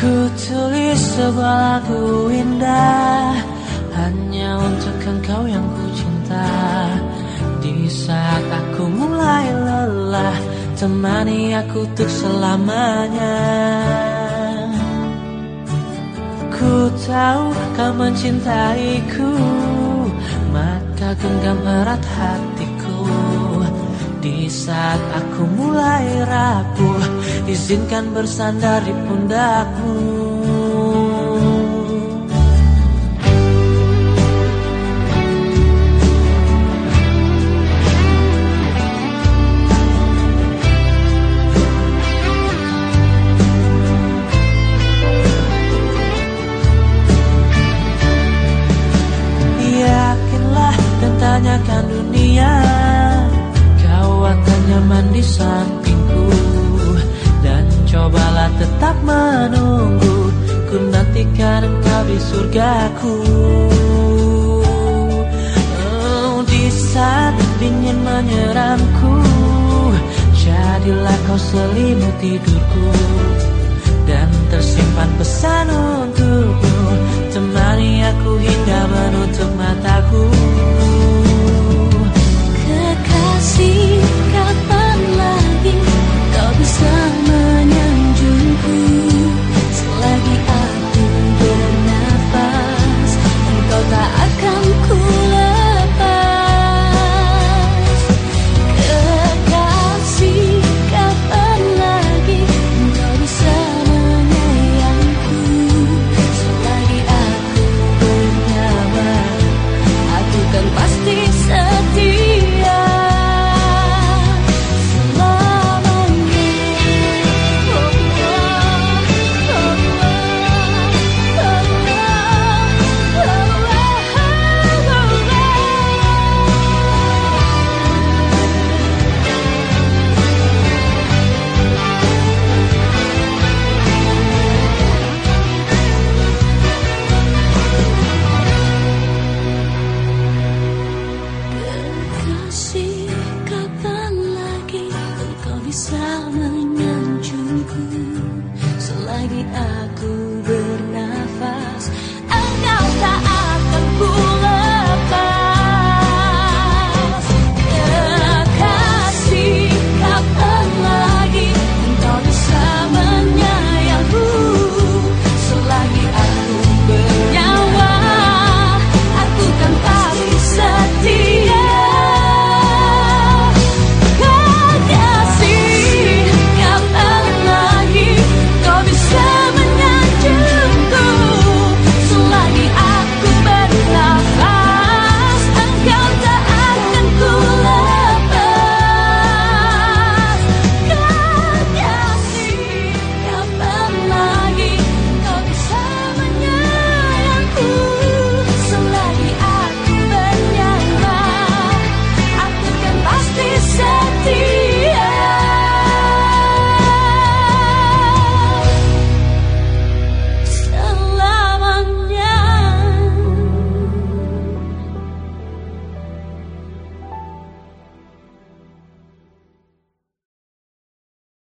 Ku tulis sebuah lagu indah Hanya untuk engkau yang ku cinta. Di saat aku mulai lelah Temani aku untuk selamanya. Ku tahu kau mencintaiku Maka genggam erat hatiku. Di saat aku mulai rapuh Izinkan bersandar di pundakmu menunggu Ku nantikan engkau di surgaku. Oh, Di saat dingin menyerangku Jadilah kau selimut tidurku Dan tersimpan pesan untukmu. Temani aku hingga menutup mataku engkau